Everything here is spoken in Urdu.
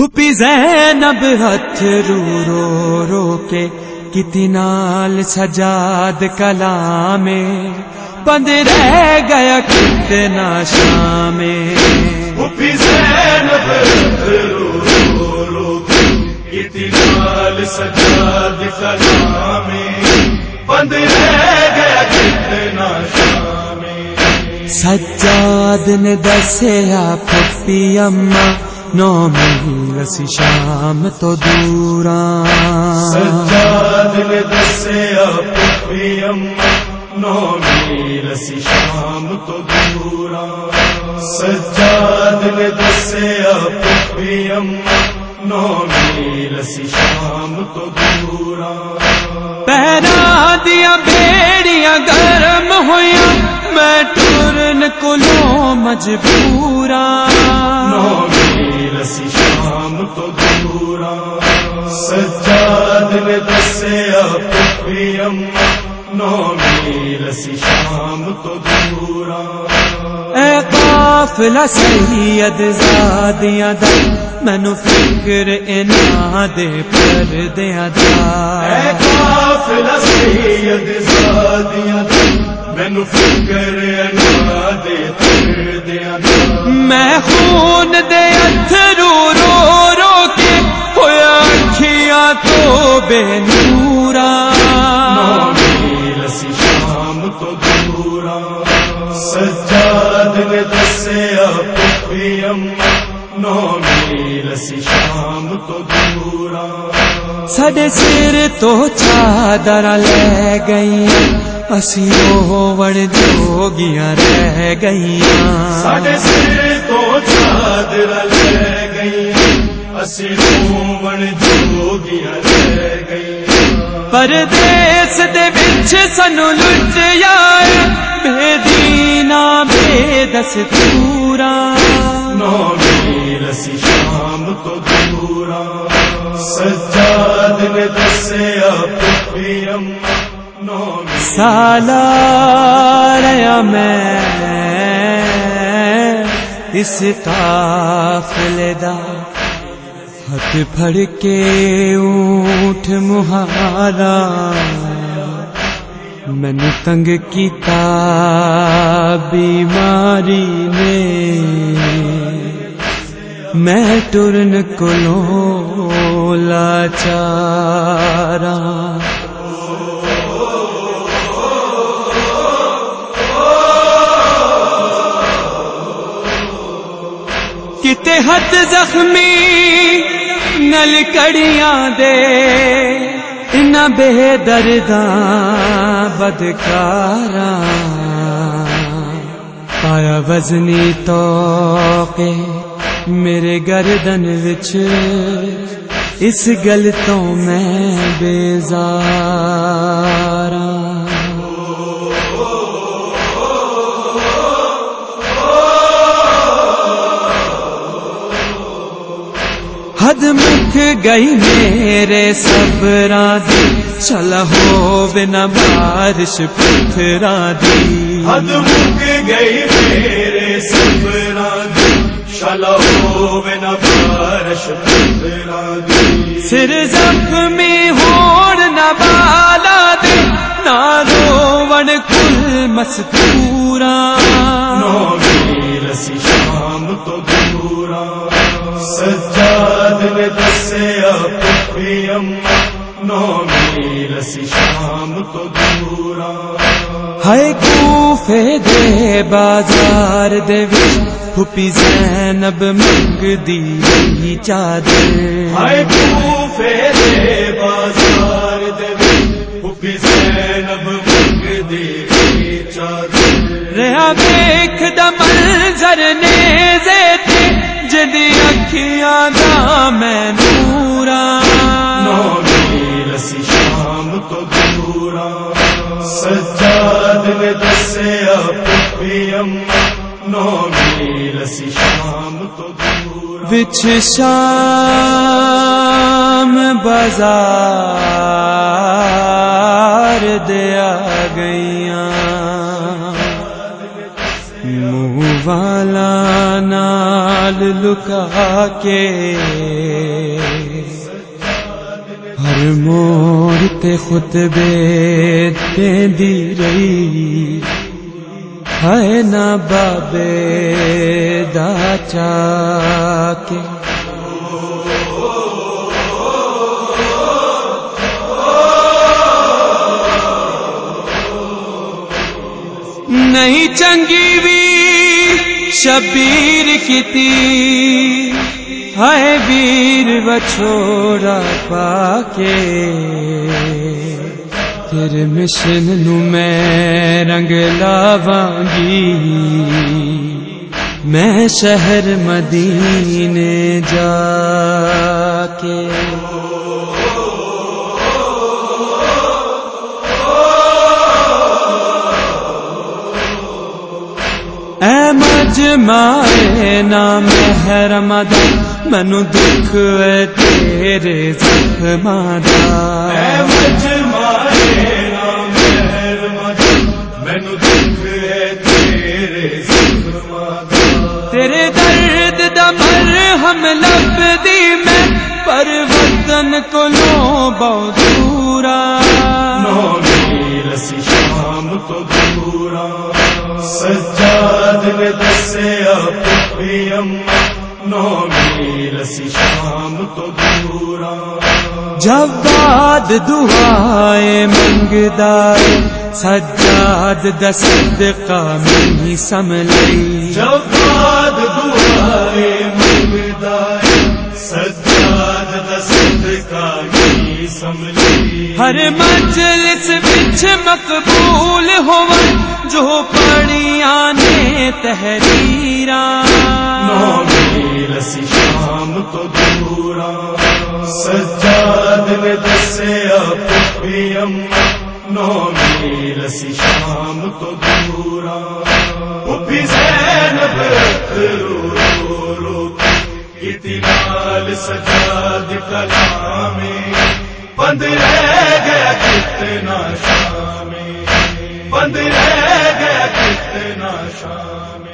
پھپی زینب ہتھ رو رو رو کے کتی نال سجاد کلام بند رہ گیا کتنا شام پھپی زینب ہتھ رو رو کے سجاد کلام بند رہ گیا کتنا شام سجاد نے دسیا پھپی اما نو میل سی شام تو دورا سجاد نے دسیا پپی اما نو میل سی شام تو دورا۔ سجاد نے دسیا پپی اما نو میل سی شام تو دورا۔ پہنا دیا بیڑیاں گرم ہویا میں ٹورن کلو مجبورا۔ نو شام تو دورا سجاد نے دسیا نو شام تو دورا۔ اے قافلہ سید زادیاں دا مینو فکر انا دے پر دیا اے دا قافلہ سید زادیاں دا فکر انا دے دیا دا۔ میں نورا۔ شام تو دورا سجاد نے دسیا پپی اما نو میل شام تو دورا سڈے سر تو چادر لے گئی اسی وڑ جوگیاں رہ گئی ساڈے سر تو چادر لے گئی اسی رومن جوگیاں رہ گئی پردیس دے وچ سنو لٹ یار بے دینا بے دستورا نو میل سی شام تو دورا سجاد نو سالاریا میں اس قافلے دا ہاتھ پھڑ کے اونٹ مہارا۔ مینو تنگ کیتا بیماری نے۔ میں ٹرن کلو لاچارا۔ کتے ہاتھ زخمی نل کڑیاں دے، ان بے درداں بدکارا پایا وزنی تو کے میرے گردن وچ، اس گل تو میں بیزارا حد مک گئی میرے صبرا دی چلا ہو بنا بارش پتھرا دی حد مک گئی میرے سبرا دی شلا ہو بنا بارش پتھرا دی سر زخمی ہوڑ نہ بالا دے۔ نہ روون کل مستورا۔ نو میل سی شام تو دورا۔ سجاد نے دسیا پپی نو شام تو دورا۔ ہے کوفے دے بازار دے وچ پھپی زینب منگ دی چادر۔ ہائے کوفے دے بازار دے پپی زینب منگ دے چادر۔ رہا دیکھ دا اکھیاں دا میں نورا؟ نو میل سی شام تو دورا سجاد نے دسیا پپی اما نو میل سی شام تو دورا وچ شام بازار دیا گئیاں منہ والا نال لکا کے ہر مور تے خطبے دی رہی۔ ہے نا بابے دا چا نہیں چنگی بھی شبیر کتی ہے ویر بچھوڑا پا کے تیرے مشن نو میں رنگ لاوانگی۔ میں شہر مدینے جا کے۔ مجمع نام حرم دا منو دکھ اے تیرے زخم دا اے مجمع نام حرم دا منو دکھ اے تیرے زخم دا تیرے درد دا مرہم لب دی میں پر وطن کو لو بہت دورا نو میل سی شام تو دورا۔ سجاد نے دسیا پپی نو شام تو دورا۔ جب دعائے سجاد دست قامی سملی جب بعد دعائے ہر مجلس بچ مقبول ہو جو پڑیاں نے تحریرا نو میل سی شام تو دورا، سجاد نے دسیا پپی نو میل سی شام تو دورا پپی زینب رو رو۔ رو سجاد کلام بند رہ گیا کتنا شام بند رہ گیا کتنا شام